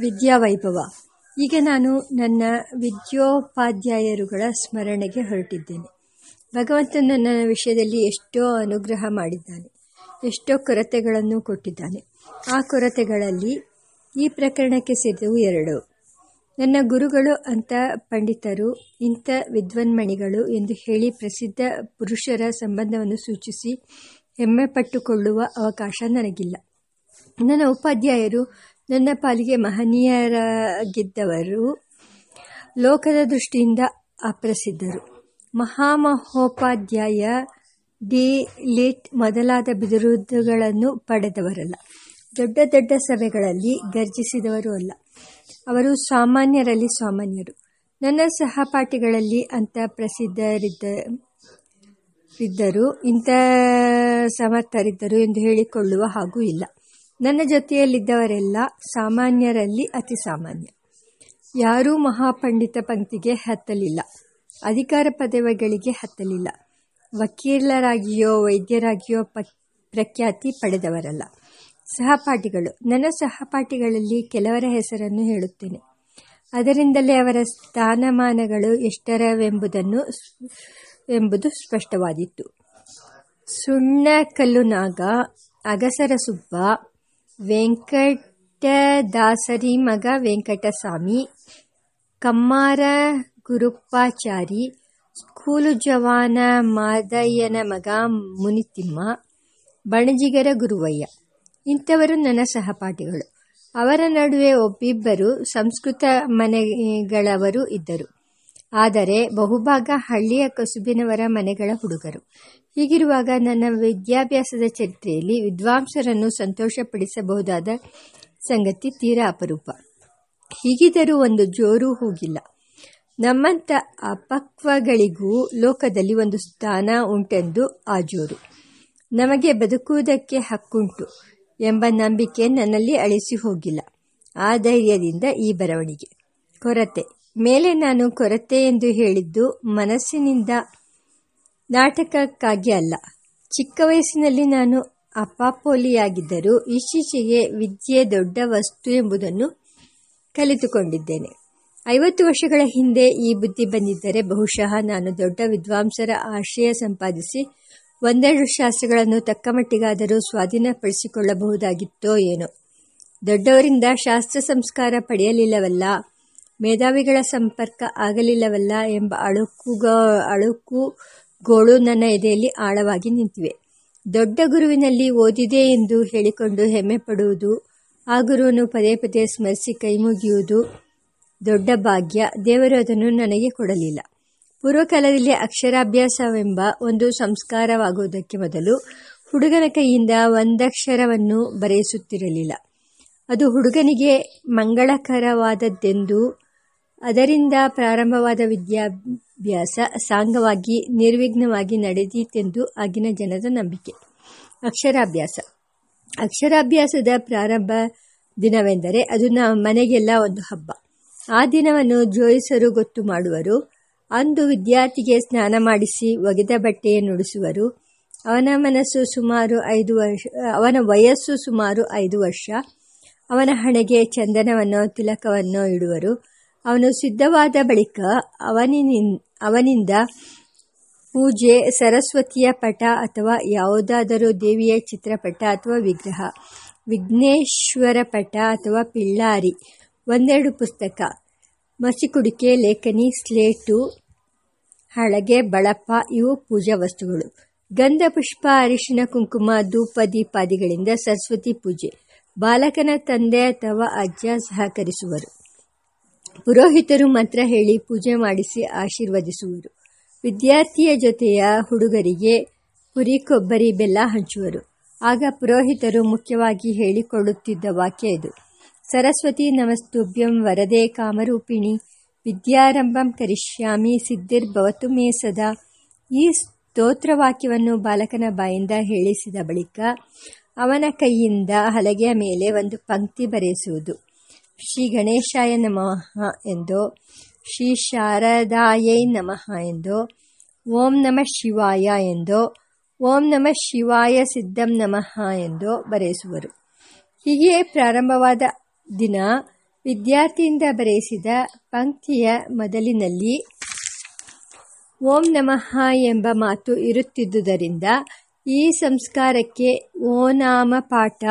ವಿದ್ಯಾವೈಭವ. ಈಗ ನಾನು ನನ್ನ ವಿದ್ಯೋಪಾಧ್ಯಾಯರುಗಳ ಸ್ಮರಣೆಗೆ ಹೊರಟಿದ್ದೇನೆ. ಭಗವಂತ ನನ್ನ ವಿಷಯದಲ್ಲಿ ಎಷ್ಟೋ ಅನುಗ್ರಹ ಮಾಡಿದ್ದಾನೆ. ಎಷ್ಟೋ ಕೊರತೆಗಳನ್ನು ಕೊಟ್ಟಿದ್ದಾನೆ. ಆ ಕೊರತೆಗಳಲ್ಲಿ ಈ ಪ್ರಕರಣಕ್ಕೆ ಸೇರಿದವು ಎರಡು. ನನ್ನ ಗುರುಗಳು ಅಂತ ಪಂಡಿತರು, ಇಂಥ ವಿದ್ವನ್ಮಣಿಗಳು ಎಂದು ಹೇಳಿ ಪ್ರಸಿದ್ಧ ಪುರುಷರ ಸಂಬಂಧವನ್ನು ಸೂಚಿಸಿ ಹೆಮ್ಮೆ ಪಟ್ಟುಕೊಳ್ಳುವ ಅವಕಾಶ ನನಗಿಲ್ಲ. ನನ್ನ ಉಪಾಧ್ಯಾಯರು ನನ್ನ ಪಾಲಿಗೆ ಮಹನೀಯರಾಗಿದ್ದವರು ಲೋಕದ ದೃಷ್ಟಿಯಿಂದ ಅಪ್ರಸಿದ್ಧರು. ಮಹಾಮಹೋಪಾಧ್ಯಾಯ ಡಿ. ಲಿಟ್ ಮೊದಲಾದ ಬಿರುದುಗಳನ್ನು ಪಡೆದವರಲ್ಲ. ದೊಡ್ಡ ದೊಡ್ಡ ಸಭೆಗಳಲ್ಲಿ ಗರ್ಜಿಸಿದವರು ಅಲ್ಲ. ಅವರು ಸಾಮಾನ್ಯರಲ್ಲಿ ಸಾಮಾನ್ಯರು. ನನ್ನ ಸಹಪಾಠಿಗಳಲ್ಲಿ ಅಂತ ಪ್ರಸಿದ್ಧರಿದ್ದ, ಇದ್ದರು, ಇಂಥ ಸಮರ್ಥರಿದ್ದರು ಎಂದು ಹೇಳಿಕೊಳ್ಳುವ ಹಾಗೂ ಇಲ್ಲ. ನನ್ನ ಜೊತೆಯಲ್ಲಿದ್ದವರೆಲ್ಲ ಸಾಮಾನ್ಯರಲ್ಲಿ ಅತಿ ಸಾಮಾನ್ಯ. ಯಾರೂ ಮಹಾಪಂಡಿತ ಪಂಕ್ತಿಗೆ ಹತ್ತಲಿಲ್ಲ. ಅಧಿಕಾರ ಪದವಿಗಳಿಗೆ ಹತ್ತಲಿಲ್ಲ. ವಕೀಲರಾಗಿಯೋ, ವೈದ್ಯರಾಗಿಯೋ ಪ್ರಖ್ಯಾತಿ ಪಡೆದವರಲ್ಲ. ಸಹಪಾಠಿಗಳು, ನನ್ನ ಸಹಪಾಠಿಗಳಲ್ಲಿ ಕೆಲವರ ಹೆಸರನ್ನು ಹೇಳುತ್ತೇನೆ. ಅದರಿಂದಲೇ ಅವರ ಸ್ಥಾನಮಾನಗಳು ಎಷ್ಟರವೆಂಬುದನ್ನು ಎಂಬುದು ಸ್ಪಷ್ಟವಾದಿತ್ತು ಸುಣ್ಣಕಲ್ಲುನಾಗ ಅಗಸರ ಸುಬ್ಬ ವೆಂಕಟದಾಸರಿ ಮಗ ವೆಂಕಟಸ್ವಾಮಿ, ಕಮ್ಮಾರ ಗುರುಪ್ಪಾಚಾರಿ, ಸ್ಕೂಲು ಜವಾನ ಮಾದಯ್ಯನ ಮಗ ಮುನಿತಿಮ್ಮ, ಬಣಜಿಗರ ಗುರುವಯ್ಯ. ಇಂಥವರು ನನ್ನ ಸಹಪಾಠಿಗಳು. ಅವರ ನಡುವೆ ಒಬ್ಬಿಬ್ಬರು ಸಂಸ್ಕೃತ ಮನೆಗಳವರು ಇದ್ದರು. ಆದರೆ ಬಹುಭಾಗ ಹಳ್ಳಿಯ ಕಸುಬಿನವರ ಮನೆಗಳ ಹುಡುಗರು. ಹೀಗಿರುವಾಗ ನನ್ನ ವಿದ್ಯಾಭ್ಯಾಸದ ಚರಿತ್ರೆಯಲ್ಲಿ ವಿದ್ವಾಂಸರನ್ನು ಸಂತೋಷಪಡಿಸಬಹುದಾದ ಸಂಗತಿ ತೀರಾ ಅಪರೂಪ. ಹೀಗಿದ್ದರೂ ಒಂದು ಜೋರು ಹೋಗಿಲ್ಲ. ನಮ್ಮಂಥ ಅಪಕ್ವಗಳಿಗೂ ಲೋಕದಲ್ಲಿ ಒಂದು ಸ್ಥಾನ ಉಂಟೆಂದು ಆ ಜೋರು. ನಮಗೆ ಬದುಕುವುದಕ್ಕೆ ಹಕ್ಕುಂಟು ಎಂಬ ನಂಬಿಕೆ ನನ್ನಲ್ಲಿ ಅಳಿಸಿ ಹೋಗಿಲ್ಲ. ಆ ಧೈರ್ಯದಿಂದ ಈ ಬರವಣಿಗೆ. ಕೊರತೆ. ಮೇಲೆ ನಾನು ಕೊರತೆ ಎಂದು ಹೇಳಿದ್ದು ಮನಸ್ಸಿನಿಂದ ನಾಟಕಕ್ಕಾಗಿ ಅಲ್ಲ. ಚಿಕ್ಕ ವಯಸ್ಸಿನಲ್ಲಿ ನಾನು ಅಪಾಪೋಲಿಯಾಗಿದ್ದರೂ ಇತ್ತೀಚೆಗೆ ವಿದ್ಯೆ ದೊಡ್ಡ ವಸ್ತು ಎಂಬುದನ್ನು ಕಲಿತುಕೊಂಡಿದ್ದೇನೆ. ಐವತ್ತು ವರ್ಷಗಳ ಹಿಂದೆ ಈ ಬುದ್ಧಿ ಬಂದಿದ್ದರೆ ಬಹುಶಃ ನಾನು ದೊಡ್ಡ ವಿದ್ವಾಂಸರ ಆಶ್ರಯ ಸಂಪಾದಿಸಿ ಒಂದೆರಡು ಶಾಸ್ತ್ರಗಳನ್ನು ತಕ್ಕ ಮಟ್ಟಿಗಾದರೂ ಸ್ವಾಧೀನಪಡಿಸಿಕೊಳ್ಳಬಹುದಾಗಿತ್ತೋ ಏನೋ. ದೊಡ್ಡವರಿಂದ ಶಾಸ್ತ್ರ ಸಂಸ್ಕಾರ ಪಡೆಯಲಿಲ್ಲವಲ್ಲ, ಮೇಧಾವಿಗಳ ಸಂಪರ್ಕ ಆಗಲಿಲ್ಲವಲ್ಲ ಎಂಬ ಅಳುಕುಗ ಅಳುಕು ಗೋಳು ನನ್ನ ಎದೆಯಲ್ಲಿ ಆಳವಾಗಿ ನಿಂತಿವೆ. ದೊಡ್ಡ ಗುರುವಿನಲ್ಲಿ ಓದಿದೆ ಎಂದು ಹೇಳಿಕೊಂಡು ಹೆಮ್ಮೆ ಪಡುವುದು, ಆ ಗುರುವನ್ನು ಪದೇ ಪದೇ ಸ್ಮರಿಸಿ ಕೈಮುಗಿಯುವುದು ದೊಡ್ಡ ಭಾಗ್ಯ. ದೇವರು ಅದನ್ನು ನನಗೆ ಕೊಡಲಿಲ್ಲ. ಪೂರ್ವಕಾಲದಲ್ಲಿ ಅಕ್ಷರಾಭ್ಯಾಸವೆಂಬ ಒಂದು ಸಂಸ್ಕಾರವಾಗುವುದಕ್ಕೆ ಮೊದಲು ಹುಡುಗನ ಕೈಯಿಂದ ಒಂದಕ್ಷರವನ್ನು ಬರೆಯಿಸುತ್ತಿರಲಿಲ್ಲ ಅದು ಹುಡುಗನಿಗೆ ಮಂಗಳಕರವಾದದ್ದೆಂದು ಅದರಿಂದ ಪ್ರಾರಂಭವಾದ ವಿದ್ಯಾಭ್ಯಾಸ ಸಾಂಗವಾಗಿ, ನಿರ್ವಿಘ್ನವಾಗಿ ನಡೆದೀತೆಂದು ಆಗಿನ ಜನರ ನಂಬಿಕೆ. ಅಕ್ಷರಾಭ್ಯಾಸ. ಅಕ್ಷರಾಭ್ಯಾಸದ ಪ್ರಾರಂಭ ದಿನವೆಂದರೆ ಅದು ನಮ್ಮ ಮನೆಗೆಲ್ಲ ಒಂದು ಹಬ್ಬ. ಆ ದಿನವನ್ನು ಜೋಯಿಸರು ಗೊತ್ತು ಮಾಡುವರು. ಅಂದು ವಿದ್ಯಾರ್ಥಿಗೆ ಸ್ನಾನ ಮಾಡಿಸಿ ಒಗೆದ ಬಟ್ಟೆಯನ್ನು ನುಡಿಸುವರು ಅವನ ಮನಸ್ಸು ಸುಮಾರು ಐದು ವರ್ಷ, ಅವನ ವಯಸ್ಸು ಸುಮಾರು ಐದು ವರ್ಷ. ಅವನ ಹಣೆಗೆ ಚಂದನವನ್ನು, ತಿಲಕವನ್ನು ಇಡುವರು. ಅವನು ಸಿದ್ಧವಾದ ಬಳಿಕ ಅವನಿನ್ ಅವನಿಂದ ಪೂಜೆ, ಸರಸ್ವತಿಯ ಪಟ ಅಥವಾ ಯಾವುದಾದರೂ ದೇವಿಯ ಚಿತ್ರಪಟ ಅಥವಾ ವಿಗ್ರಹ, ವಿಘ್ನೇಶ್ವರ ಪಟ ಅಥವಾ ಪಿಳ್ಳಾರಿ, ಒಂದೆರಡು ಪುಸ್ತಕ, ಮಸಿಕುಡಿಕೆ, ಲೇಖನಿ, ಸ್ಲೇಟು, ಹಳಗೆ, ಬಳಪ, ಇವು ಪೂಜಾ ವಸ್ತುಗಳು. ಗಂಧ, ಪುಷ್ಪ, ಅರಿಶಿನ, ಕುಂಕುಮ, ಧೂಪ, ದೀಪಾದಿಗಳಿಂದ ಸರಸ್ವತಿ ಪೂಜೆ. ಬಾಲಕನ ತಂದೆ ಅಥವಾ ಅಜ್ಜ ಸಹಕರಿಸುವರು. ಪುರೋಹಿತರು ಮಂತ್ರ ಹೇಳಿ ಪೂಜೆ ಮಾಡಿಸಿ ಆಶೀರ್ವದಿಸುವರು. ವಿದ್ಯಾರ್ಥಿಯ ಜೊತೆಯ ಹುಡುಗರಿಗೆ ಪುರಿ ಕೊಬ್ಬರಿ ಬೆಲ್ಲ ಹಂಚುವರು. ಆಗ ಪುರೋಹಿತರು ಮುಖ್ಯವಾಗಿ ಹೇಳಿಕೊಳ್ಳುತ್ತಿದ್ದ ವಾಕ್ಯ ಇದು. ಸರಸ್ವತಿ ನಮಸ್ತುಭ್ಯಂ ವರದೆ ಕಾಮರೂಪಿಣಿ, ವಿದ್ಯಾರಂಭಂ ಕರಿಷ್ಯಾಮಿ ಸಿದ್ಧಿರ್ಭವತು ಮೇ ಸದಾ. ಈ ಸ್ತೋತ್ರವಾಕ್ಯವನ್ನು ಬಾಲಕನ ಬಾಯಿಂದ ಹೇಳಿಸಿದ ಬಳಿಕ ಅವನ ಕೈಯಿಂದ ಹಲಗೆಯ ಮೇಲೆ ಒಂದು ಪಂಕ್ತಿ ಬರೆಸುವುದು. ಶ್ರೀ ಗಣೇಶಾಯ ನಮಃ ಎಂದು, ಶ್ರೀ ಶಾರದಾಯೈ ನಮಃ ಎಂದು, ಓಂ ನಮಃ ಶಿವಾಯ ಎಂದು, ಓಂ ನಮಃ ಶಿವಾಯ ಸಿದ್ಧಂ ನಮಃ ಎಂದು ಬರೆಸುವರು. ಹೀಗೆ ಪ್ರಾರಂಭವಾದ ದಿನ ವಿದ್ಯಾರ್ಥಿಯಿಂದ ಬರೆಯಿಸಿದ ಪಂಕ್ತಿಯ ಮೊದಲಿನಲ್ಲಿ ಓಂ ನಮಃ ಎಂಬ ಮಾತು ಇರುತ್ತಿದ್ದುದರಿಂದ ಈ ಸಂಸ್ಕಾರಕ್ಕೆ ಓನಾಮ ಪಾಠ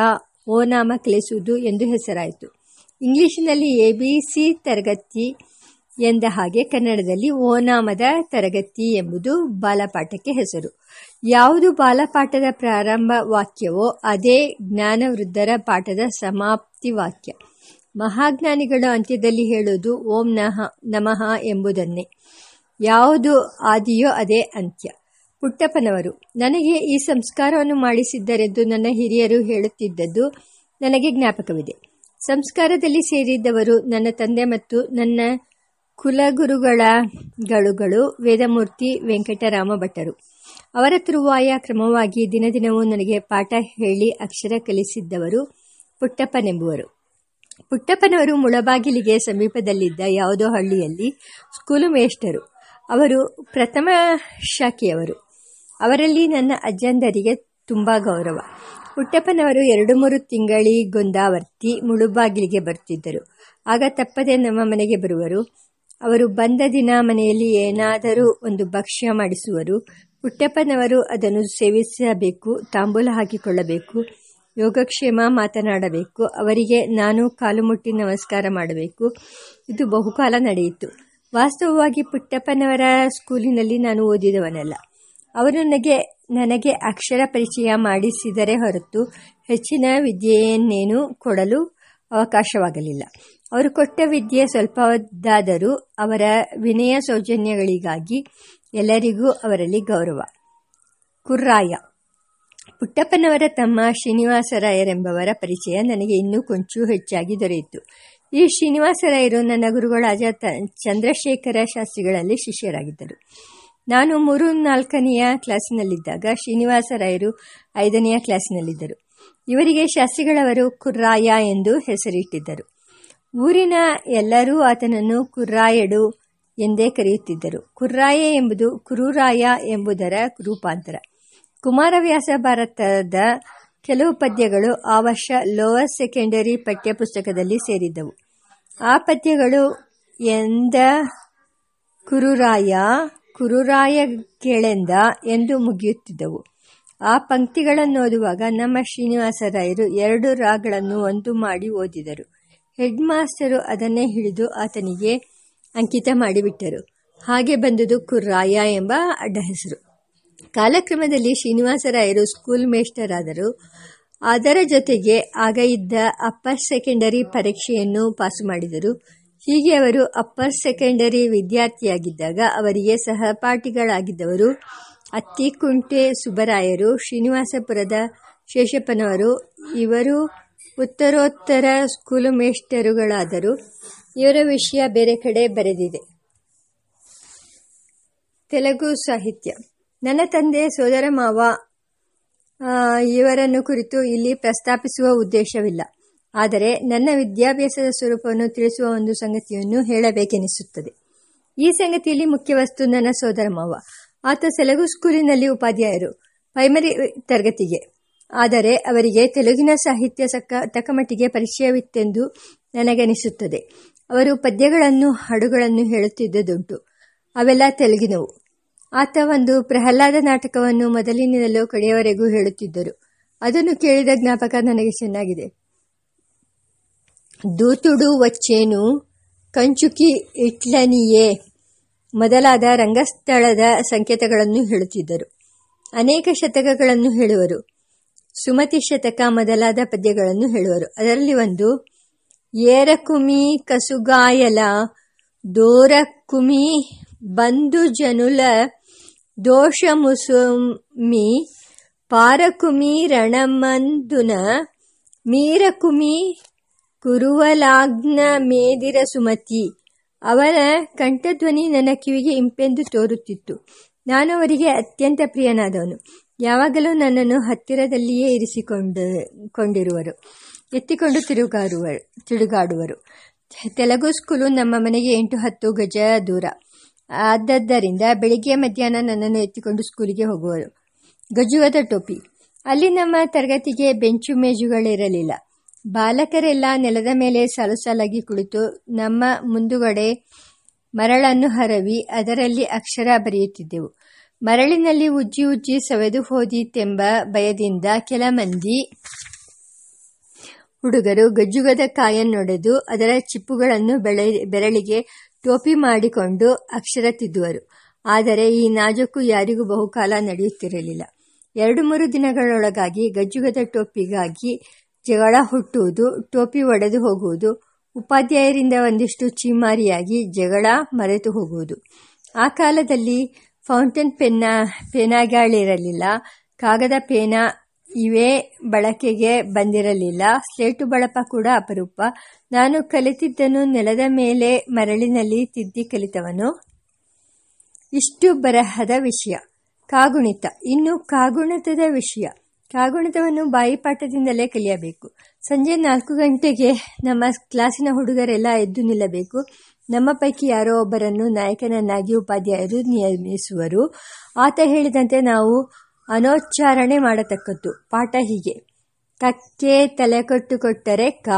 ಓನಾಮ ಕಲಿಸುವುದು ಎಂದು ಹೆಸರಾಯಿತು. ಇಂಗ್ಲಿಷಿನಲ್ಲಿ ಎ ಬಿ ಸಿ ತರಗತಿ ಎಂದ ಹಾಗೆ ಕನ್ನಡದಲ್ಲಿ ಓನಾಮದ ತರಗತಿ ಎಂಬುದು ಬಾಲಪಾಠಕ್ಕೆ ಹೆಸರು. ಯಾವುದು ಬಾಲಪಾಠದ ಪ್ರಾರಂಭ ವಾಕ್ಯವೋ ಅದೇ ಜ್ಞಾನವೃದ್ಧರ ಪಾಠದ ಸಮಾಪ್ತಿ ವಾಕ್ಯ. ಮಹಾಜ್ಞಾನಿಗಳು ಅಂತ್ಯದಲ್ಲಿ ಹೇಳುವುದು ಓಂ ನಹ, ನಮಃ ಎಂಬುದನ್ನೇ. ಯಾವುದು ಆದಿಯೋ ಅದೇ ಅಂತ್ಯ. ಪುಟ್ಟಪ್ಪನವರು, ನನಗೆ ಈ ಸಂಸ್ಕಾರವನ್ನು ಮಾಡಿಸಿದ್ದರೆಂದು ನನ್ನ ಹಿರಿಯರು ಹೇಳುತ್ತಿದ್ದದ್ದು ನನಗೆ ಜ್ಞಾಪಕವಿದೆ. ಸಂಸ್ಕಾರದಲ್ಲಿ ಸೇರಿದ್ದವರು ನನ್ನ ತಂದೆ ಮತ್ತು ನನ್ನ ಕುಲಗುರುಗಳ ವೇದಮೂರ್ತಿ ವೆಂಕಟರಾಮ ಭಟ್ಟರು ಅವರ ತರುವಾಯ ಕ್ರಮವಾಗಿ ದಿನ ದಿನವೂ ನನಗೆ ಪಾಠ ಹೇಳಿ ಅಕ್ಷರ ಕಲಿಸಿದ್ದವರು ಪುಟ್ಟಪ್ಪನೆಂಬುವರು. ಪುಟ್ಟಪ್ಪನವರು ಮುಳಬಾಗಿಲಿಗೆ ಸಮೀಪದಲ್ಲಿದ್ದ ಯಾವುದೋ ಹಳ್ಳಿಯಲ್ಲಿ ಸ್ಕೂಲು ಮೇಷ್ಟರು. ಅವರು ಪ್ರಥಮ ಶಾಖೆಯವರು. ಅವರಲ್ಲಿ ನನ್ನ ಅಜ್ಜಂದರಿಗೆ ತುಂಬ ಗೌರವ. ಪುಟ್ಟಪ್ಪನವರು ಎರಡು ಮೂರು ತಿಂಗಳಿಗೊಂದಾವರ್ತಿ ಮುಳುಬಾಗಿಲಿಗೆ ಬರುತ್ತಿದ್ದರು ಆಗ ತಪ್ಪದೆ ನಮ್ಮ ಮನೆಗೆ ಬರುವರು. ಅವರು ಬಂದ ದಿನ ಮನೆಯಲ್ಲಿ ಏನಾದರೂ ಒಂದು ಭಕ್ಷ್ಯ ಮಾಡಿಸುವರು. ಪುಟ್ಟಪ್ಪನವರು ಅದನ್ನು ಸೇವಿಸಬೇಕು, ತಾಂಬೂಲ ಹಾಕಿಕೊಳ್ಳಬೇಕು, ಯೋಗಕ್ಷೇಮ ಮಾತನಾಡಬೇಕು, ಅವರಿಗೆ ನಾನು ಕಾಲು ಮುಟ್ಟಿ ನಮಸ್ಕಾರ ಮಾಡಬೇಕು. ಇದು ಬಹುಕಾಲ ನಡೆಯಿತು. ವಾಸ್ತವವಾಗಿ ಪುಟ್ಟಪ್ಪನವರ ಸ್ಕೂಲಿನಲ್ಲಿ ನಾನು ಓದಿದವನಲ್ಲ. ಅವರು ನನಗೆ ನನಗೆ ಅಕ್ಷರ ಪರಿಚಯ ಮಾಡಿಸಿದರೆ ಹೊರತು ಹೆಚ್ಚಿನ ವಿದ್ಯೆಯನ್ನೇನು ಕೊಡಲು ಅವಕಾಶವಾಗಲಿಲ್ಲ. ಅವರು ಕೊಟ್ಟ ವಿದ್ಯೆ ಸ್ವಲ್ಪದಾದರೂ ಅವರ ವಿನಯ ಸೌಜನ್ಯಗಳಿಗಾಗಿ ಎಲ್ಲರಿಗೂ ಅವರಲ್ಲಿ ಗೌರವ. ಕುರ್ರಾಯ. ಪುಟ್ಟಪ್ಪನವರ ತಮ್ಮ ಶ್ರೀನಿವಾಸರಾಯರೆಂಬವರ ಪರಿಚಯ ನನಗೆ ಇನ್ನೂ ಕೊಂಚ ಹೆಚ್ಚಾಗಿ ದೊರೆಯಿತು. ಈ ಶ್ರೀನಿವಾಸರಾಯರು ನನ್ನ ಗುರುಗಳಾದ ಚಂದ್ರಶೇಖರ ಶಾಸ್ತ್ರಿಗಳಲ್ಲಿ ಶಿಷ್ಯರಾಗಿದ್ದರು. ನಾನು ಮೂರು ನಾಲ್ಕನೆಯ ಕ್ಲಾಸಿನಲ್ಲಿದ್ದಾಗ ಶ್ರೀನಿವಾಸ ರಾಯರು ಐದನೆಯ ಕ್ಲಾಸಿನಲ್ಲಿದ್ದರು. ಇವರಿಗೆ ಶಾಸ್ತ್ರಿಗಳವರು ಕುರ್ರಾಯ ಎಂದು ಹೆಸರಿಟ್ಟಿದ್ದರು. ಊರಿನ ಎಲ್ಲರೂ ಆತನನ್ನು ಕುರ್ರಾಯಡು ಎಂದೇ ಕರೆಯುತ್ತಿದ್ದರು. ಕುರ್ರಾಯ ಎಂಬುದು ಕುರುರಾಯ ಎಂಬುದರ ರೂಪಾಂತರ. ಕುಮಾರವ್ಯಾಸ ಭಾರತದ ಕೆಲವು ಪದ್ಯಗಳು ಆ ವರ್ಷ ಲೋವರ್ ಸೆಕೆಂಡರಿ ಪಠ್ಯಪುಸ್ತಕದಲ್ಲಿ ಸೇರಿದ್ದವು. ಆ ಪದ್ಯಗಳು ಎಂದ ಕುರುರಾಯ ಕುರುರಾಯ ಕೇಳೆಂದ ಎಂದು ಮುಗಿಯುತ್ತಿದ್ದವು. ಆ ಪಂಕ್ತಿಗಳನ್ನು ಓದುವಾಗ ನಮ್ಮ ಶ್ರೀನಿವಾಸರಾಯರು ಎರಡು ರಾಗಳನ್ನು ಒಂದು ಮಾಡಿ ಓದಿದರು. ಹೆಡ್ ಮಾಸ್ಟರು ಅದನ್ನೇ ಹಿಡಿದು ಆತನಿಗೆ ಅಂಕಿತ ಮಾಡಿಬಿಟ್ಟರು. ಹಾಗೆ ಬಂದುದು ಕುರ್ರಾಯ ಎಂಬ ಅಡ್ಡ ಹೆಸರು. ಕಾಲಕ್ರಮದಲ್ಲಿ ಶ್ರೀನಿವಾಸರಾಯರು ಸ್ಕೂಲ್ ಮೇಸ್ಟರ್ ಆದರು ಅದರ ಜೊತೆಗೆ ಆಗ ಇದ್ದ ಅಪ್ಪರ್ ಸೆಕೆಂಡರಿ ಪರೀಕ್ಷೆಯನ್ನು ಪಾಸು ಮಾಡಿದರು. ಹೀಗೆ ಅವರು ಅಪ್ಪರ್ ಸೆಕೆಂಡರಿ ವಿದ್ಯಾರ್ಥಿಯಾಗಿದ್ದಾಗ ಅವರಿಗೆ ಸಹಪಾಠಿಗಳಾಗಿದ್ದವರು ಅತ್ತಿಕುಂಟೆ ಸುಬ್ಬರಾಯರು, ಶ್ರೀನಿವಾಸಪುರದ ಶೇಷಪ್ಪನವರು, ಇವರು ಉತ್ತರೋತ್ತರ ಸ್ಕೂಲು ಮೇಷ್ಟರುಗಳಾದರು ಇವರ ವಿಷಯ ಬೇರೆ ಕಡೆ ಬರೆದಿದೆ. ತೆಲುಗು ಸಾಹಿತ್ಯ. ನನ್ನ ತಂದೆ ಸೋದರ ಮಾವ ಇವರನ್ನು ಕುರಿತು ಇಲ್ಲಿ ಪ್ರಸ್ತಾಪಿಸುವ ಉದ್ದೇಶವಿಲ್ಲ. ಆದರೆ ನನ್ನ ವಿದ್ಯಾಭ್ಯಾಸದ ಸ್ವರೂಪವನ್ನು ತಿಳಿಸುವ ಒಂದು ಸಂಗತಿಯನ್ನು ಹೇಳಬೇಕೆನಿಸುತ್ತದೆ. ಈ ಸಂಗತಿಯಲ್ಲಿ ಮುಖ್ಯ ವಸ್ತು ನನ್ನ ಸೋದರ ಮಾವ. ಆತ ಸೆಲಗು ಸ್ಕೂಲಿನಲ್ಲಿ ಉಪಾಧ್ಯಾಯರು ಪ್ರೈಮರಿ ತರಗತಿಗೆ. ಆದರೆ ಅವರಿಗೆ ತೆಲುಗಿನ ಸಾಹಿತ್ಯ ಸಕ್ಕ ತಕ್ಕಮಟ್ಟಿಗೆ ಪರಿಚಯವಿತ್ತೆಂದು ನನಗನಿಸುತ್ತದೆ. ಅವರು ಪದ್ಯಗಳನ್ನು, ಹಾಡುಗಳನ್ನು ಹೇಳುತ್ತಿದ್ದುದುಂಟು. ಅವೆಲ್ಲ ತೆಲುಗಿನವು. ಆತ ಒಂದು ಪ್ರಹ್ಲಾದ ನಾಟಕವನ್ನು ಮೊದಲಿನಿಂದಲೂ ಕಡೆಯವರೆಗೂ ಹೇಳುತ್ತಿದ್ದರು. ಅದನ್ನು ಕೇಳಿದ ಜ್ಞಾಪಕ ನನಗೆ ಚೆನ್ನಾಗಿದೆ. ದೂತುಡು ವಚ್ಚೇನು ಕಂಚುಕಿ ಇಟ್ಲನಿಯೇ? ಮೊದಲಾದ ರಂಗಸ್ಥಳದ ಸಂಕೇತಗಳನ್ನು ಹೇಳುತ್ತಿದ್ದರು. ಅನೇಕ ಶತಕಗಳನ್ನು ಹೇಳುವರು. ಸುಮತಿ ಶತಕ ಮೊದಲಾದ ಪದ್ಯಗಳನ್ನು ಹೇಳುವರು. ಅದರಲ್ಲಿ ಒಂದು, ಏರಕುಮಿ ಕಸುಗಾಯಲ, ದೋರಕುಮಿ ಬಂದು ಜನುಲ ದೋಷ ಮುಸುಮಿ ಪಾರಕುಮಿ ರಣಮಂದುನ, ಮೀರಕುಮಿ ಕುರುವಲಾಗ್ನ ಮೇದಿರ ಸುಮತಿ ಅವರ ಕಂಠಧ್ವನಿ ನನ್ನ ಕಿವಿಗೆ ಇಂಪೆಂದು ತೋರುತ್ತಿತ್ತು. ನಾನು ಅವರಿಗೆ ಅತ್ಯಂತ ಪ್ರಿಯನಾದವನು. ಯಾವಾಗಲೂ ನನ್ನನ್ನು ಹತ್ತಿರದಲ್ಲಿಯೇ ಇರಿಸಿಕೊಂಡು, ಕೊಂಡಿರುವರು. ಎತ್ತಿಕೊಂಡು ತಿರುಗಾಡುವರು ತಿರುಗಾಡುವರು. ತೆಲುಗು ಸ್ಕೂಲು ನಮ್ಮ ಮನೆಗೆ ಎಂಟು ಹತ್ತು ಗಜ ದೂರ. ಆದದ್ದರಿಂದ ಬೆಳಿಗ್ಗೆ ಮಧ್ಯಾಹ್ನ ನನ್ನನ್ನು ಎತ್ತಿಕೊಂಡು ಸ್ಕೂಲಿಗೆ ಹೋಗುವರು. ಗಜುವದ ಟೋಪಿ. ಅಲ್ಲಿ ನಮ್ಮ ತರಗತಿಗೆ ಬೆಂಚು ಮೇಜುಗಳಿರಲಿಲ್ಲ. ಬಾಲಕರೆಲ್ಲ ನೆಲದ ಮೇಲೆ ಸಾಲು ಸಾಲಾಗಿ ಕುಳಿತು ನಮ್ಮ ಮುಂದುಗಡೆ ಮರಳನ್ನು ಹರವಿ ಅದರಲ್ಲಿ ಅಕ್ಷರ ಬರೆಯುತ್ತಿದ್ದೆವು. ಮರಳಿನಲ್ಲಿ ಉಜ್ಜಿ ಉಜ್ಜಿ ಸವೆದು ಹೋದೀತೆಂಬ ಭಯದಿಂದ ಕೆಲ ಮಂದಿ ಹುಡುಗರು ಗಜ್ಜುಗದ ಕಾಯನ್ನೊಡೆದು ಅದರ ಚಿಪ್ಪುಗಳನ್ನು ಬೆರಳಿಗೆ ಟೋಪಿ ಮಾಡಿಕೊಂಡು ಅಕ್ಷರ ತಿದ್ದುವರು. ಆದರೆ ಈ ನಾಜಕ್ಕೂ ಯಾರಿಗೂ ಬಹುಕಾಲ ನಡೆಯುತ್ತಿರಲಿಲ್ಲ. ಎರಡು ಮೂರು ದಿನಗಳೊಳಗಾಗಿ ಗಜ್ಜುಗದ ಟೋಪಿಗಾಗಿ ಜಗಳ ಹುಟ್ಟುವುದು, ಟೋಪಿ ಒಡೆದು ಹೋಗುವುದು, ಉಪಾಧ್ಯಾಯರಿಂದ ಒಂದಿಷ್ಟು ಚೀಮಾರಿಯಾಗಿ ಜಗಳ ಮರೆತು ಹೋಗುವುದು. ಆ ಕಾಲದಲ್ಲಿ ಫೌಂಟೇನ್ ಪೆನ್ನ, ಪೆನಾಗಳಿರಲಿಲ್ಲ, ಕಾಗದ ಪೇನ ಇವೇ ಬಳಕೆಗೆ ಬಂದಿರಲಿಲ್ಲ, ಸ್ಲೇಟು ಬಳಪ ಕೂಡ ಅಪರೂಪ. ನಾನು ಕಲಿತಿದ್ದನು ನೆಲದ ಮೇಲೆ ಮರಳಿನಲ್ಲಿ ತಿದ್ದಿ ಕಲಿತವನು. ಇಷ್ಟು ಬರಹದ ವಿಷಯ, ಕಾಗುಣಿತ. ಇನ್ನು ಕಾಗುಣಿತದ ವಿಷಯ ಕಾಗುಣಿತವನ್ನು ಬಾಯಿಪಾಠದಿಂದಲೇ ಕಲಿಯಬೇಕು. ಸಂಜೆ ನಾಲ್ಕು ಗಂಟೆಗೆ ನಮ್ಮ ಕ್ಲಾಸಿನ ಹುಡುಗರೆಲ್ಲ ಎದ್ದು ನಿಲ್ಲಬೇಕು. ನಮ್ಮ ಪೈಕಿ ಯಾರೋ ಒಬ್ಬರನ್ನು ನಾಯಕನನ್ನಾಗಿ ಉಪಾಧ್ಯಾಯರು ನಿಯಮಿಸುವರು. ಆತ ಹೇಳಿದಂತೆ ನಾವು ಅನೋಚ್ಚಾರಣೆ ಮಾಡತಕ್ಕದ್ದು. ಪಾಠ ಹೀಗೆ. ಕಕ್ಕೆ ತಲೆ ಕೊಟ್ಟು ಕೊಟ್ಟರೆ ಕ.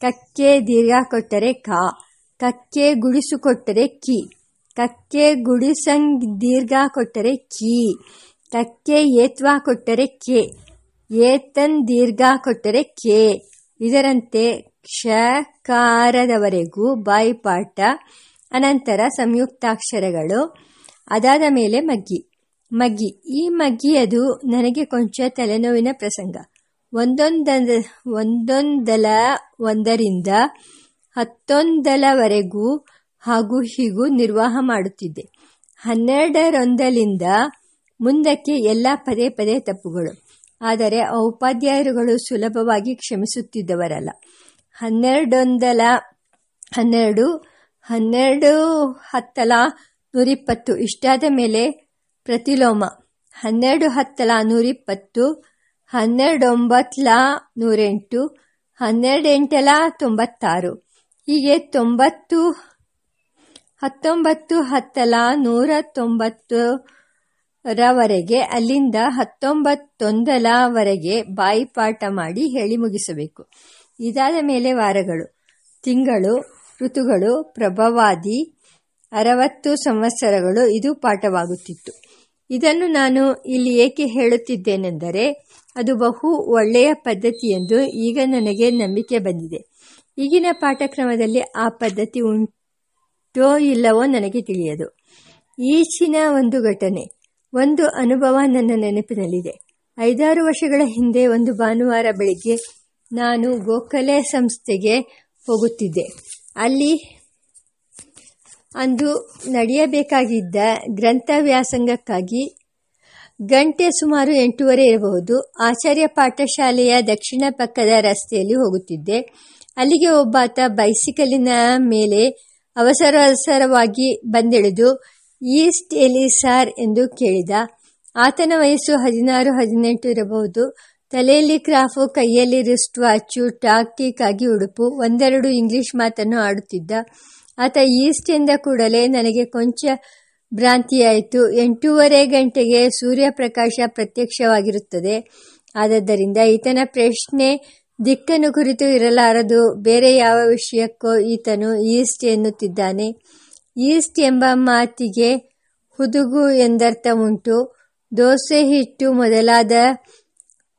ಕಕ್ಕೆ ದೀರ್ಘ ಕೊಟ್ಟರೆ ಕ. ಕಕ್ಕೆ ಗುಡಿಸು ಕೊಟ್ಟರೆ ಕಿ. ಕಕ್ಕೆ ಗುಡಿಸಂಗ್ ದೀರ್ಘ ಕೊಟ್ಟರೆ ಕಿ. ಕಕ್ಕೆ ಏತ್ವಾ ಕೊಟ್ಟರೆ ಕೆ. ಏತನ್ ದೀರ್ಘ ಕೊಟ್ಟರೆ ಕೆ. ಇದರಂತೆ ಕ್ಷಕಾರದವರೆಗೂ ಬಾಯಿಪಾಠ, ಅನಂತರ ಸಂಯುಕ್ತಾಕ್ಷರಗಳು, ಅದಾದ ಮೇಲೆ ಮಗ್ಗಿ. ಮಗ್ಗಿ. ಈ ಮಗ್ಗಿಯದು ನನಗೆ ಕೊಂಚ ತಲೆನೋವಿನ ಪ್ರಸಂಗ. ಒಂದೊಂದ ಒಂದೊಂದಲ ಒಂದರಿಂದ ಹತ್ತೊಂದಲವರೆಗೂ ಹಾಗೂ ಹೀಗೂ ನಿರ್ವಾಹ ಮಾಡುತ್ತಿದ್ದೆ. ಹನ್ನೆರಡರೊಂದಲಿಂದ ಮುಂದಕ್ಕೆ ಎಲ್ಲ ಪದೇ ಪದೇ ತಪ್ಪುಗಳು. ಆದರೆ ಉಪಾಧ್ಯಾಯರುಗಳು ಸುಲಭವಾಗಿ ಕ್ಷಮಿಸುತ್ತಿದ್ದವರಲ್ಲ. ಹನ್ನೆರಡೊಂದಲ ಹನ್ನೆರಡು ಹನ್ನೆರಡು ಹತ್ತಲ ನೂರಿಪ್ಪತ್ತು ಇಷ್ಟಾದ ಮೇಲೆ ಪ್ರತಿಲೋಮ. ಹನ್ನೆರಡು ಹತ್ತಲ ನೂರಿಪ್ಪತ್ತು ಹನ್ನೆರಡೊಂಬತ್ತಲ ನೂರೆಂಟು, ಹನ್ನೆರಡೆಂಟಲ ತೊಂಬತ್ತಾರು. ಹೀಗೆ ತೊಂಬತ್ತು, ಹತ್ತೊಂಬತ್ತು ಹತ್ತಲ ನೂರ ತೊಂಬತ್ತು ರವರೆಗೆ ಅಲ್ಲಿಂದ ಹತ್ತೊಂಬತ್ತೊಂದಲವರೆಗೆ ಬಾಯಿಪಾಠ ಮಾಡಿ ಹೇಳಿ ಮುಗಿಸಬೇಕು. ಇದಾದ ಮೇಲೆ ವಾರಗಳು, ತಿಂಗಳು, ಋತುಗಳು, ಪ್ರಭವಾದಿ ಅರವತ್ತು ಸಂವತ್ಸರಗಳು ಇದು ಪಾಠವಾಗುತ್ತಿತ್ತು. ಇದನ್ನು ನಾನು ಇಲ್ಲಿ ಏಕೆ ಹೇಳುತ್ತಿದ್ದೇನೆಂದರೆ, ಅದು ಬಹು ಒಳ್ಳೆಯ ಪದ್ಧತಿ ಎಂದು ಈಗ ನನಗೆ ನಂಬಿಕೆ ಬಂದಿದೆ. ಈಗಿನ ಪಾಠಕ್ರಮದಲ್ಲಿ ಆ ಪದ್ಧತಿ ಉಂಟೋ ಇಲ್ಲವೋ ನನಗೆ ತಿಳಿಯದು. ಈಚಿನ ಒಂದು ಘಟನೆ ಒಂದು ಅನುಭವ ನನ್ನ ನೆನಪಿನಲ್ಲಿದೆ. ಐದಾರು ವರ್ಷಗಳ ಹಿಂದೆ ಒಂದು ಭಾನುವಾರ ಬೆಳಿಗ್ಗೆ ನಾನು ಗೋಖಲೆ ಸಂಸ್ಥೆಗೆ ಹೋಗುತ್ತಿದ್ದೆ. ಅಲ್ಲಿ ಅಂದು ನಡೆಯಬೇಕಾಗಿದ್ದ ಗ್ರಂಥ ವ್ಯಾಸಂಗಕ್ಕಾಗಿ ಗಂಟೆ ಸುಮಾರು ಎಂಟೂವರೆ ಇರಬಹುದು. ಆಚಾರ್ಯ ಪಾಠಶಾಲೆಯ ದಕ್ಷಿಣ ಪಕ್ಕದ ರಸ್ತೆಯಲ್ಲಿ ಹೋಗುತ್ತಿದ್ದೆ. ಅಲ್ಲಿಗೆ ಒಬ್ಬಾತ ಬೈಸಿಕಲಿನ ಮೇಲೆ ಅವಸರ ಅವಸರವಾಗಿ ಬಂದಿಳಿದು ಈಸ್ಟ್ ಎಲಿ ಸಾರ್ ಎಂದು ಕೇಳಿದ. ಆತನ ವಯಸ್ಸು ಹದಿನಾರು, ಹದಿನೆಂಟು ಇರಬಹುದು. ತಲೆಯಲ್ಲಿ ಕ್ರಾಫು, ಕೈಯಲ್ಲಿ ರಿಸ್ಟ್ ವಾಚು, ಟಾಕ್ಟಿಕ್ ಆಗಿ ಉಡುಪು, ಒಂದೆರಡು ಇಂಗ್ಲಿಷ್ ಮಾತನ್ನು ಆಡುತ್ತಿದ್ದ. ಆತ ಈಸ್ಟ್ ಎಂದ ಕೂಡಲೇ ನನಗೆ ಕೊಂಚ ಭ್ರಾಂತಿಯಾಯಿತು. ಎಂಟೂವರೆ ಗಂಟೆಗೆ ಸೂರ್ಯಪ್ರಕಾಶ ಪ್ರತ್ಯಕ್ಷವಾಗಿರುತ್ತದೆ. ಆದದ್ದರಿಂದ ಈತನ ಪ್ರಶ್ನೆ ದಿಕ್ಕನ್ನು ಕುರಿತು ಇರಲಾರದು. ಬೇರೆ ಯಾವ ವಿಷಯಕ್ಕೋ ಈತನು ಈಸ್ಟ್ ಎನ್ನುತ್ತಿದ್ದಾನೆ. ಈಸ್ಟ್ ಎಂಬ ಮಾತಿಗೆ ಹುದುಗು ಎಂದರ್ಥ ಉಂಟು. ದೋಸೆ ಹಿಟ್ಟು ಮೊದಲಾದ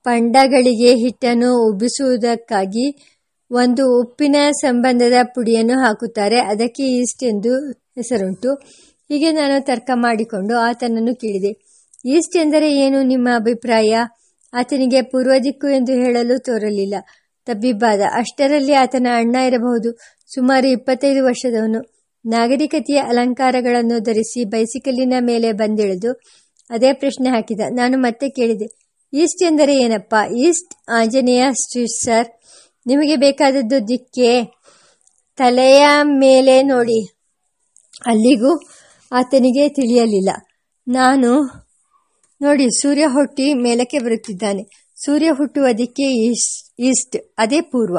ಪಂಡಗಳಿಗೆ ಹಿಟ್ಟನ್ನು ಉಬ್ಬಿಸುವುದಕ್ಕಾಗಿ ಒಂದು ಉಪ್ಪಿನ ಸಂಬಂಧದ ಪುಡಿಯನ್ನು ಹಾಕುತ್ತಾರೆ. ಅದಕ್ಕೆ ಈಸ್ಟ್ ಎಂದು ಹೆಸರುಂಟು. ಹೀಗೆ ನಾನು ತರ್ಕ ಮಾಡಿಕೊಂಡು ಆತನನ್ನು ಕೇಳಿದೆ. ಈಸ್ಟ್ ಎಂದರೆ ಏನು? ನಿಮ್ಮ ಅಭಿಪ್ರಾಯ? ಆತನಿಗೆ ಪೂರ್ವ ದಿಕ್ಕು ಎಂದು ಹೇಳಲು ತೋರಲಿಲ್ಲ. ತಬ್ಬಿಬ್ಬಾದ, ಅಷ್ಟರಲ್ಲಿ ಆತನ ಅಣ್ಣ ಇರಬಹುದು. ಸುಮಾರು ಇಪ್ಪತ್ತೈದು ವರ್ಷದವನು. ನಾಗರಿಕತೆಯ ಅಲಂಕಾರಗಳನ್ನು ಧರಿಸಿ ಬೈಸಿಕಲ್ಲಿನ ಮೇಲೆ ಬಂದಿಳಿದು ಅದೇ ಪ್ರಶ್ನೆ ಹಾಕಿದ. ನಾನು ಮತ್ತೆ ಕೇಳಿದೆ, ಈಸ್ಟ್ ಎಂದರೆ ಏನಪ್ಪ? ಈಸ್ಟ್ ಆಂಜನೇಯ ಸ್ಟ್ರೀಟ್ ಸರ್, ನಿಮಗೆ ಬೇಕಾದದ್ದು ದಿಕ್ಕೆ ತಲೆಯ ಮೇಲೆ ನೋಡಿ. ಅಲ್ಲಿಗೂ ಆತನಿಗೆ ತಿಳಿಯಲಿಲ್ಲ. ನಾನು ನೋಡಿ, ಸೂರ್ಯ ಹುಟ್ಟಿ ಮೇಲಕ್ಕೆ ಬರುತ್ತಿದ್ದಾನೆ. ಸೂರ್ಯ ಹುಟ್ಟುವ ದಿಕ್ಕೆ ಈಸ್ಟ್, ಅದೇ ಪೂರ್ವ.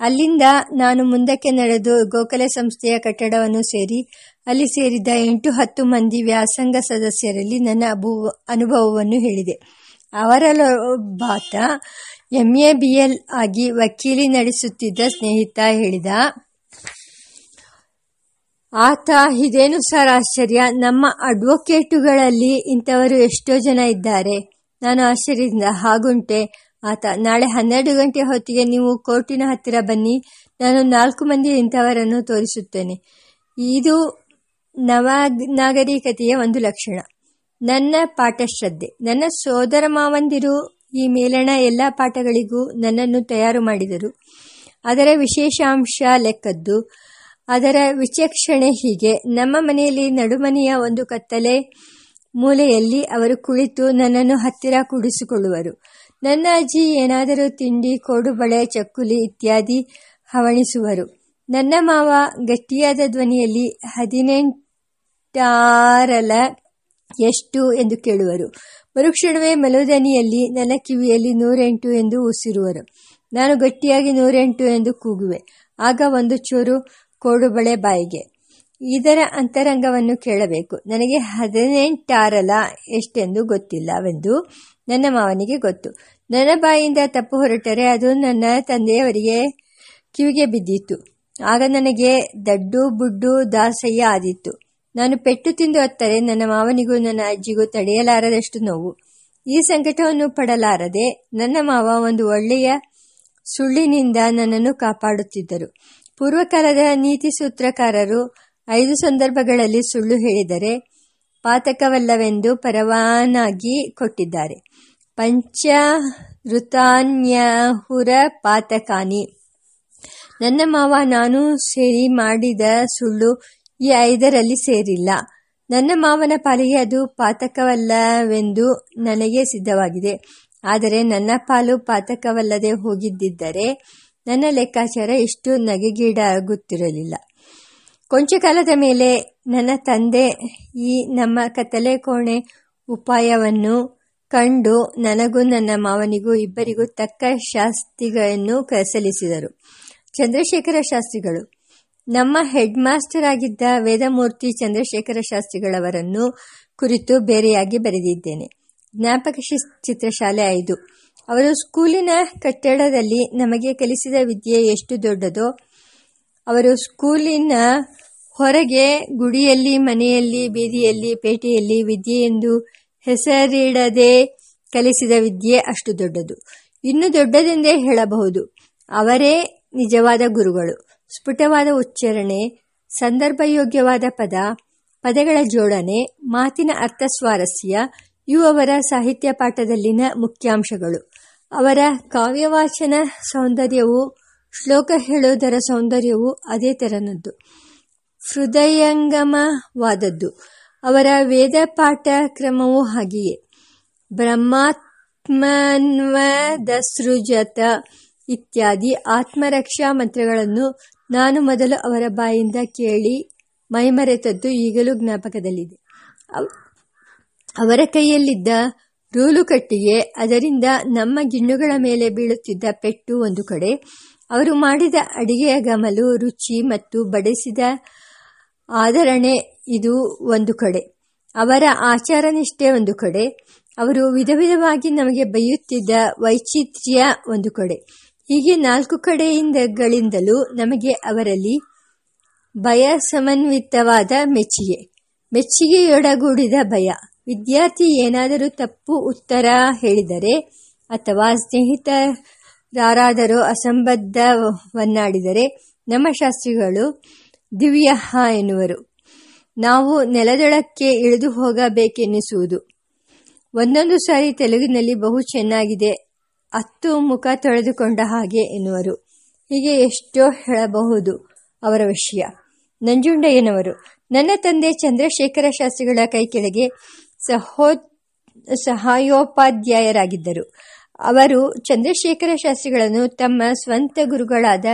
ಅಲ್ಲಿಂದ ನಾನು ಮುಂದಕ್ಕೆ ನಡೆದು ಗೋಖಲೆ ಸಂಸ್ಥೆಯ ಕಟ್ಟಡವನ್ನು ಸೇರಿ, ಅಲ್ಲಿ ಸೇರಿದ್ದ ಎಂಟು ಹತ್ತು ಮಂದಿ ವ್ಯಾಸಂಗ ಸದಸ್ಯರಲ್ಲಿ ನನ್ನ ಅನುಭವವನ್ನು ಹೇಳಿದೆ. ಅವರಲ್ಲೊಬ್ಬಾತ ಎಂ ಎ ಬಿ ಎಲ್ ಆಗಿ ವಕೀಲಿ ನಡೆಸುತ್ತಿದ್ದ ಸ್ನೇಹಿತ ಹೇಳಿದ, ಆತ ಇದೇನು ಸರ್ ಆಶ್ಚರ್ಯ? ನಮ್ಮ ಅಡ್ವೊಕೇಟುಗಳಲ್ಲಿ ಇಂಥವರು ಎಷ್ಟೋ ಜನ ಇದ್ದಾರೆ. ನಾನು ಆಶ್ಚರ್ಯದಿಂದ, ಹಾಗುಂಟೆ ಆತ, ನಾಳೆ ಹನ್ನೆರಡು ಗಂಟೆ ಹೊತ್ತಿಗೆ ನೀವು ಕೋರ್ಟಿನ ಹತ್ತಿರ ಬನ್ನಿ. ನಾನು ನಾಲ್ಕು ಮಂದಿ ಇಂಥವರನ್ನು ತೋರಿಸುತ್ತೇನೆ. ಇದು ನವ ನಾಗರಿಕತೆಯ ಒಂದು ಲಕ್ಷಣ. ನನ್ನ ಪಾಠ ಶ್ರದ್ಧೆ ನನ್ನ ಸೋದರ ಮಾವಂದಿರು ಈ ಮೇಲಣ ಎಲ್ಲ ಪಾಠಗಳಿಗೂ ನನ್ನನ್ನು ತಯಾರು ಮಾಡಿದರು. ಅದರ ವಿಶೇಷಾಂಶ ಲೆಕ್ಕದ್ದು. ಅದರ ವಿಚಕ್ಷಣೆ ಹೀಗೆ. ನಮ್ಮ ಮನೆಯಲ್ಲಿ ನಡುಮನೆಯ ಒಂದು ಕತ್ತಲೆ ಮೂಲೆಯಲ್ಲಿ ಅವರು ಕುಳಿತು ನನ್ನನ್ನು ಹತ್ತಿರ ಕೂಡಿಸಿಕೊಳ್ಳುವರು. ನನ್ನ ಅಜ್ಜಿ ಏನಾದರೂ ತಿಂಡಿ ಕೋಡುಬಳೆ ಚಕ್ಕುಲಿ ಇತ್ಯಾದಿ ಹವಣಿಸುವರು. ನನ್ನ ಮಾವ ಗಟ್ಟಿಯಾದ ಧ್ವನಿಯಲ್ಲಿ ಹದಿನೆಂಟಾರಲ ಎಷ್ಟು ಎಂದು ಕೇಳುವರು. ಮರುಕ್ಷಣವೇ ಮಲೋದನಿಯಲ್ಲಿ ನನ್ನ ಕಿವಿಯಲ್ಲಿ ನೂರೆಂಟು ಎಂದು ಉಸಿರುವರು. ನಾನು ಗಟ್ಟಿಯಾಗಿ ನೂರೆಂಟು ಎಂದು ಕೂಗುವೆ. ಆಗ ಒಂದು ಚೂರು ಕೋಡುಬಳೆ ಬಾಯಿಗೆ. ಇದರ ಅಂತರಂಗವನ್ನು ಕೇಳಬೇಕು. ನನಗೆ ಹದಿನೆಂಟಾರಲ ಎಷ್ಟೆಂದು ಗೊತ್ತಿಲ್ಲವೆಂದು ನನ್ನ ಮಾವನಿಗೆ ಗೊತ್ತು. ನನ್ನ ಬಾಯಿಯಿಂದ ತಪ್ಪು ಹೊರಟರೆ, ಅದು ನನ್ನ ತಂದೆಯವರಿಗೆ ಕಿವಿಗೆ ಬಿದ್ದಿತ್ತು. ಆಗ ನನಗೆ ದಡ್ಡು, ಬುಡ್ಡು, ದಾಸಯ್ಯ ಆದಿತ್ತು. ನಾನು ಪೆಟ್ಟು ತಿಂದು ಹತ್ತರೆ, ನನ್ನ ಮಾವನಿಗೂ ನನ್ನ ಅಜ್ಜಿಗೂ ತಡೆಯಲಾರದಷ್ಟು ನೋವು. ಈ ಸಂಕಟವನ್ನು ಪಡಲಾರದೆ ನನ್ನ ಮಾವ ಒಂದು ಒಳ್ಳೆಯ ಸುಳ್ಳಿನಿಂದ ನನ್ನನ್ನು ಕಾಪಾಡುತ್ತಿದ್ದರು. ಪೂರ್ವಕಾಲದ ನೀತಿ ಸೂತ್ರಕಾರರು ಐದು ಸಂದರ್ಭಗಳಲ್ಲಿ ಸುಳ್ಳು ಹೇಳಿದರೆ, ಪಾತಕವಲ್ಲವೆಂದು ಪರವಾನಾಗಿ ಕೊಟ್ಟಿದ್ದಾರೆ. ಪಂಚ ಋತಾನ್ಯಹುರ ಪಾತಕಾನಿ ನನ್ನ ಮಾವ, ನಾನು ಸೇರಿ ಮಾಡಿದ ಸುಳ್ಳು ಈ ಐದರಲ್ಲಿ ಸೇರಿಲ್ಲ. ನನ್ನ ಮಾವನ ಪಾಲಿಗೆ ಅದು ಪಾತಕವಲ್ಲವೆಂದು ನನಗೆ ಸಿದ್ಧವಾಗಿದೆ. ಆದರೆ ನನ್ನ ಪಾಲು ಪಾತಕವಲ್ಲದೆ ಹೋಗಿದ್ದರೆ ನನ್ನ ಲೆಕ್ಕಾಚಾರ ಇಷ್ಟು ನಗೆಗೀಡಾಗುತ್ತಿರಲಿಲ್ಲ. ಕೊಂಚ ಕಾಲದ ಮೇಲೆ ನನ್ನ ತಂದೆ ಈ ನಮ್ಮ ಕತ್ತಲೆ ಕೋಣೆ ಉಪಾಯವನ್ನು ಕಂಡು ನನಗೂ ನನ್ನ ಮಾವನಿಗೂ ಇಬ್ಬರಿಗೂ ತಕ್ಕ ಶಾಸ್ತಿಗಳನ್ನು ಸಲ್ಲಿಸಿದರು. ಚಂದ್ರಶೇಖರ ಶಾಸ್ತ್ರಿಗಳು. ನಮ್ಮ ಹೆಡ್ ಮಾಸ್ಟರ್ ಆಗಿದ್ದ ವೇದಮೂರ್ತಿ ಚಂದ್ರಶೇಖರ ಶಾಸ್ತ್ರಿಗಳವರನ್ನು ಕುರಿತು ಬೇರೆಯಾಗಿ ಬರೆದಿದ್ದೇನೆ. ಜ್ಞಾಪಕ ಚಿತ್ರಶಾಲೆ ಐದು. ಅವರು ಸ್ಕೂಲಿನ ಕಟ್ಟಡದಲ್ಲಿ ನಮಗೆ ಕಲಿಸಿದ ವಿದ್ಯೆ ಎಷ್ಟು ದೊಡ್ಡದೋ, ಅವರು ಸ್ಕೂಲಿನ ಹೊರಗೆ ಗುಡಿಯಲ್ಲಿ, ಮನೆಯಲ್ಲಿ, ಬೀದಿಯಲ್ಲಿ, ಪೇಟೆಯಲ್ಲಿ ವಿದ್ಯೆ ಎಂದು ಹೆಸರಿಡದೆ ಕಲಿಸಿದ ವಿದ್ಯೆ ಅಷ್ಟು ದೊಡ್ಡದು. ಇನ್ನು ದೊಡ್ಡದೆಂದೇ ಹೇಳಬಹುದು. ಅವರೇ ನಿಜವಾದ ಗುರುಗಳು. ಸ್ಫುಟವಾದ ಉಚ್ಚಾರಣೆ, ಸಂದರ್ಭಯೋಗ್ಯವಾದ ಪದ, ಪದಗಳ ಜೋಡಣೆ, ಮಾತಿನ ಅರ್ಥ ಸ್ವಾರಸ್ಯ ಇವು ಅವರ ಸಾಹಿತ್ಯ ಪಾಠದಲ್ಲಿನ ಮುಖ್ಯಾಂಶಗಳು. ಅವರ ಕಾವ್ಯವಾಚನ ಸೌಂದರ್ಯವು, ಶ್ಲೋಕ ಹೇಳುವುದರ ಸೌಂದರ್ಯವು ಅದೇ ತೆರನದ್ದು. ಹೃದಯಂಗಮವಾದದ್ದು. ಅವರ ವೇದ ಪಾಠ ಕ್ರಮವು ಹಾಗೆಯೇ. ಬ್ರಹ್ಮಾತ್ಮನ್ವದಸೃಜತ ಇತ್ಯಾದಿ ಆತ್ಮರಕ್ಷಾ ಮಂತ್ರಗಳನ್ನು ನಾನು ಮೊದಲು ಅವರ ಬಾಯಿಂದ ಕೇಳಿ ಮೈಮರೆತದ್ದು ಈಗಲೂ ಜ್ಞಾಪಕದಲ್ಲಿದೆ. ಅವರ ಕೈಯಲ್ಲಿದ್ದ ರೂಲು ಕಟ್ಟಿಗೆ ಅದರಿಂದ ನಮ್ಮ ಗಿಣ್ಣುಗಳ ಮೇಲೆ ಬೀಳುತ್ತಿದ್ದ ಪೆಟ್ಟು ಒಂದು ಕಡೆ, ಅವರು ಮಾಡಿದ ಅಡಿಗೆಯ ಗಮಲು, ರುಚಿ ಮತ್ತು ಬಡಿಸಿದ ಆದರಣೆ ಇದು ಒಂದು ಕಡೆ. ಅವರ ಆಚಾರ ನಿಷ್ಠೆ ಒಂದು ಕಡೆ. ಅವರು ವಿಧ ವಿಧವಾಗಿ ನಮಗೆ ಬೈಯುತ್ತಿದ್ದ ವೈಚಿತ್ರ್ಯ ಒಂದು ಕಡೆ. ಹೀಗೆ ನಾಲ್ಕು ಕಡೆಯಿಂದಗಳಿಂದಲೂ ನಮಗೆ ಅವರಲ್ಲಿ ಭಯ ಸಮನ್ವಿತವಾದ ಮೆಚ್ಚುಗೆ. ಮೆಚ್ಚುಗೆಯೊಡಗೂಡಿದ ಭಯ. ವಿದ್ಯಾರ್ಥಿ ಏನಾದರೂ ತಪ್ಪು ಉತ್ತರ ಹೇಳಿದರೆ ಅಥವಾ ಸ್ನೇಹಿತರಾರಾದರೂ ಅಸಂಬದ್ಧವನ್ನಾಡಿದರೆ ನಮ್ಮ ಶಾಸ್ತ್ರಿಗಳು ದಿವ್ಯ ಎನ್ನುವರು. ನಾವು ನೆಲದೊಳಕ್ಕೆ ಇಳಿದು ಹೋಗಬೇಕೆನ್ನಿಸುವುದು. ಒಂದೊಂದು ಸಾರಿ ತೆಲುಗಿನಲ್ಲಿ ಬಹು ಚೆನ್ನಾಗಿದೆ. ಹತ್ತು ಮುಖ ತೊಳೆದುಕೊಂಡ ಹಾಗೆ ಎನ್ನುವರು. ಹೀಗೆ ಎಷ್ಟೋ ಹೇಳಬಹುದು ಅವರ ವಿಷಯ. ನಂಜುಂಡಯ್ಯನವರು, ನನ್ನ ತಂದೆ ಚಂದ್ರಶೇಖರ ಶಾಸ್ತ್ರಿಗಳ ಕೈ ಕೆಳಗೆ ಸಹೋ, ಸಹಾಯೋಪಾಧ್ಯಾಯರಾಗಿದ್ದರು. ಅವರು ಚಂದ್ರಶೇಖರ ಶಾಸ್ತ್ರಿಗಳನ್ನು ತಮ್ಮ ಸ್ವಂತ ಗುರುಗಳಾದ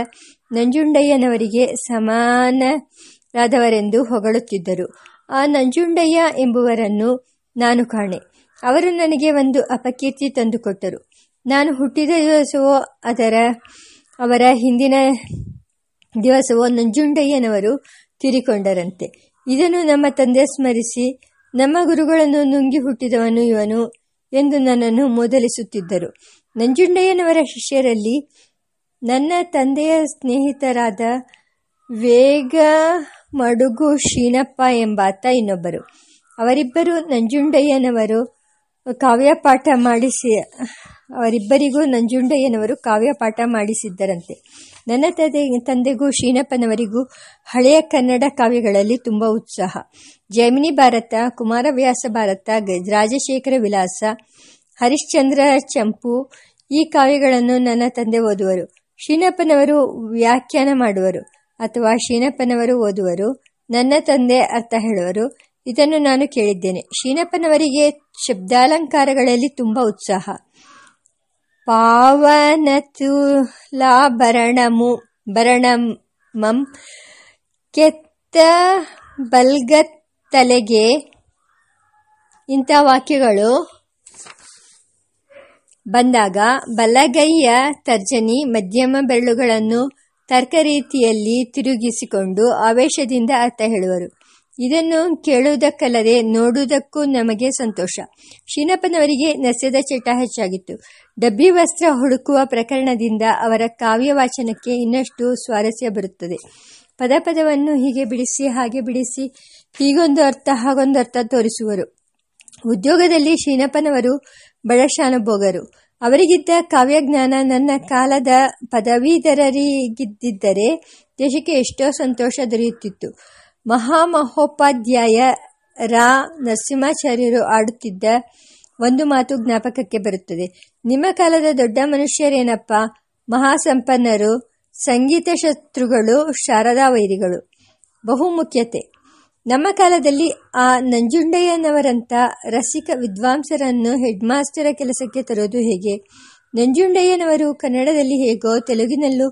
ನಂಜುಂಡಯ್ಯನವರಿಗೆ ಸಮಾನರಾದವರೆಂದು ಹೊಗಳುತ್ತಿದ್ದರು. ಆ ನಂಜುಂಡಯ್ಯ ಎಂಬುವರನ್ನು ನಾನು ಕಾಣೆ. ಅವರು ನನಗೆ ಒಂದು ಅಪಕೀರ್ತಿ ತಂದುಕೊಟ್ಟರು. ನಾನು ಹುಟ್ಟಿದ ದಿವಸವೋ ಅದರ, ಅವರ ಹಿಂದಿನ ದಿವಸವೋ ನಂಜುಂಡಯ್ಯನವರು ತೀರಿಕೊಂಡರಂತೆ. ಇದನ್ನು ನಮ್ಮ ತಂದೆ ಸ್ಮರಿಸಿ, ನಮ್ಮ ಗುರುಗಳನ್ನು ನುಂಗಿ ಹುಟ್ಟಿದವನು ಇವನು ಎಂದು ನನ್ನನ್ನು ಮೂದಲಿಸುತ್ತಿದ್ದರು. ನಂಜುಂಡಯ್ಯನವರ ಶಿಷ್ಯರಲ್ಲಿ ನನ್ನ ತಂದೆಯ ಸ್ನೇಹಿತರಾದ ವೇಗ ಮಡುಗು ಶೀನಪ್ಪ ಎಂಬಾತ ಇನ್ನೊಬ್ಬರು. ಅವರಿಬ್ಬರು ನಂಜುಂಡಯ್ಯನವರು ಕಾವ್ಯಪಾಠ ಮಾಡಿಸಿ, ಅವರಿಬ್ಬರಿಗೂ ನಂಜುಂಡಯ್ಯನವರು ಕಾವ್ಯಪಾಠ ಮಾಡಿಸಿದ್ದರಂತೆ. ನನ್ನ ತಂದೆ, ತಂದೆಗೂ ಶೀನಪ್ಪನವರಿಗೂ ಹಳೆಯ ಕನ್ನಡ ಕಾವ್ಯಗಳಲ್ಲಿ ತುಂಬ ಉತ್ಸಾಹ. ಜೈಮಿನಿ ಭಾರತ, ಕುಮಾರವ್ಯಾಸ ಭಾರತ ರಾಜಶೇಖರ ವಿಲಾಸ, ಹರಿಶ್ಚಂದ್ರ ಚಂಪು ಈ ಕಾವ್ಯಗಳನ್ನು ನನ್ನ ತಂದೆ ಓದುವರು. ಶೀನಪ್ಪನವರು ವ್ಯಾಖ್ಯಾನ ಮಾಡುವರು ಅಥವಾ ಶೀನಪ್ಪನವರು ಓದುವರು. ನನ್ನ ತಂದೆ ಅರ್ಥ ಹೇಳುವರು. ಇದನ್ನು ನಾನು ಕೇಳಿದ್ದೇನೆ. ಶೀನಪ್ಪನವರಿಗೆ ಶಬ್ದಾಲಂಕಾರಗಳಲ್ಲಿ ತುಂಬ ಉತ್ಸಾಹ. ಪಾವನತುಲಾಭರಣಮು, ಭರಣಮಂ, ಕೆತ್ತ ಬಲ್ಗತ್ತಲೆಗೆ ಇಂಥ ವಾಕ್ಯಗಳು ಬಂದಾಗ ಬಲಗೈಯ ತರ್ಜನಿ ಮಧ್ಯಮ ಬೆರಳುಗಳನ್ನು ತರ್ಕ ರೀತಿಯಲ್ಲಿ ತಿರುಗಿಸಿಕೊಂಡು ಆವೇಶದಿಂದ ಅರ್ಥ ಹೇಳುವರು. ಇದನ್ನು ಕೇಳುವುದಕ್ಕಲ್ಲದೆ ನೋಡುವುದಕ್ಕೂ ನಮಗೆ ಸಂತೋಷ. ಶೀನಪ್ಪನವರಿಗೆ ನಸ್ಯದ ಚಟ ಹೆಚ್ಚಾಗಿತ್ತು. ಡಬ್ಬಿ ವಸ್ತ್ರ ಹುಡುಕುವ ಪ್ರಕರಣದಿಂದ ಅವರ ಕಾವ್ಯ ವಾಚನಕ್ಕೆ ಇನ್ನಷ್ಟು ಸ್ವಾರಸ್ಯ ಬರುತ್ತದೆ. ಪದ ಪದವನ್ನು ಹೀಗೆ ಬಿಡಿಸಿ, ಹಾಗೆ ಬಿಡಿಸಿ, ಹೀಗೊಂದು ಅರ್ಥ, ಹಾಗೊಂದು ಅರ್ಥ ತೋರಿಸುವರು. ಉದ್ಯೋಗದಲ್ಲಿ ಶೀನಪ್ಪನವರು ಬಡಶಾನುಭೋಗರು ಅವರಿಗಿದ್ದ ಕಾವ್ಯಜ್ಞಾನ ನನ್ನ ಕಾಲದ ಪದವೀಧರರಿಗಿದ್ದರೆ ದೇಶಕ್ಕೆ ಎಷ್ಟೋ ಸಂತೋಷ ದೊರೆಯುತ್ತಿತ್ತು. ಮಹಾಮಹೋಪಾಧ್ಯಾಯ ರಾ. ನರಸಿಂಹಾಚಾರ್ಯರು ಆಡುತ್ತಿದ್ದ ಒಂದು ಮಾತು ಜ್ಞಾಪಕಕ್ಕೆ ಬರುತ್ತದೆ. ನಿಮ್ಮ ಕಾಲದ ದೊಡ್ಡ ಮನುಷ್ಯರೇನಪ್ಪ? ಮಹಾಸಂಪನ್ನರು, ಸಂಗೀತ ಶತ್ರುಗಳು, ಶಾರದಾ ವೈರಿಗಳು. ಬಹುಮುಖ್ಯತೆ. ನಮ್ಮ ಕಾಲದಲ್ಲಿ ಆ ನಂಜುಂಡಯ್ಯನವರಂಥ ರಸಿಕ ವಿದ್ವಾಂಸರನ್ನು ಹೆಡ್ ಮಾಸ್ಟರ ಕೆಲಸಕ್ಕೆ ತರೋದು ಹೇಗೆ? ನಂಜುಂಡಯ್ಯನವರು ಕನ್ನಡದಲ್ಲಿ ಹೇಗೋ ತೆಲುಗಿನಲ್ಲೂ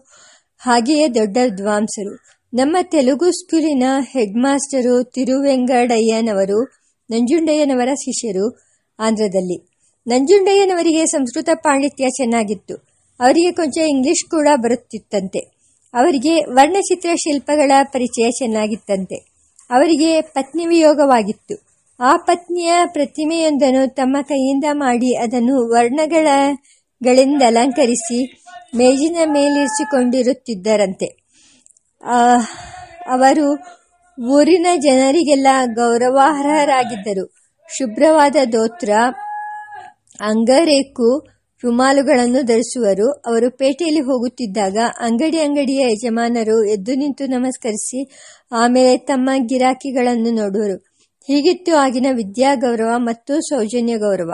ಹಾಗೆಯೇ ದೊಡ್ಡ ವಿದ್ವಾಂಸರು. ನಮ್ಮ ತೆಲುಗು ಸ್ಕೂಲಿನ ಹೆಡ್ ಮಾಸ್ಟರು ತಿರುವೆಂಗಡಯ್ಯನವರು ನಂಜುಂಡಯ್ಯನವರ ಶಿಷ್ಯರು ಆಂಧ್ರದಲ್ಲಿ. ನಂಜುಂಡಯ್ಯನವರಿಗೆ ಸಂಸ್ಕೃತ ಪಾಂಡಿತ್ಯ ಚೆನ್ನಾಗಿತ್ತು. ಅವರಿಗೆ ಕೊಂಚ ಇಂಗ್ಲಿಷ್ ಕೂಡ ಬರುತ್ತಿತ್ತಂತೆ. ಅವರಿಗೆ ವರ್ಣಚಿತ್ರ ಶಿಲ್ಪಗಳ ಪರಿಚಯ ಚೆನ್ನಾಗಿತ್ತಂತೆ. ಅವರಿಗೆ ಪತ್ನಿ ವಿಯೋಗವಾಗಿತ್ತು. ಆ ಪತ್ನಿಯ ಪ್ರತಿಮೆಯೊಂದನ್ನು ತಮ್ಮ ಕೈಯಿಂದ ಮಾಡಿ ಅದನ್ನು ವರ್ಣಗಳಿಂದ ಅಲಂಕರಿಸಿ ಮೇಜಿನ ಮೇಲಿರಿಸಿಕೊಂಡಿರುತ್ತಿದ್ದರಂತೆ. ಅವರು ಊರಿನ ಜನರಿಗೆಲ್ಲ ಗೌರವಾರ್ಹರಾಗಿದ್ದರು. ಶುಭ್ರವಾದ ದೋತ್ರ, ಅಂಗರೇಕು, ರುಮಾಲುಗಳನ್ನು ಧರಿಸುವರು. ಅವರು ಪೇಟೆಯಲ್ಲಿ ಹೋಗುತ್ತಿದ್ದಾಗ ಅಂಗಡಿ ಅಂಗಡಿಯ ಯಜಮಾನರು ಎದ್ದು ನಿಂತು ನಮಸ್ಕರಿಸಿ ಆಮೇಲೆ ತಮ್ಮ ಗಿರಾಕಿಗಳನ್ನು ನೋಡುವರು. ಹೀಗಿತ್ತು ಆಗಿನ ವಿದ್ಯಾ ಗೌರವ ಮತ್ತು ಸೌಜನ್ಯ ಗೌರವ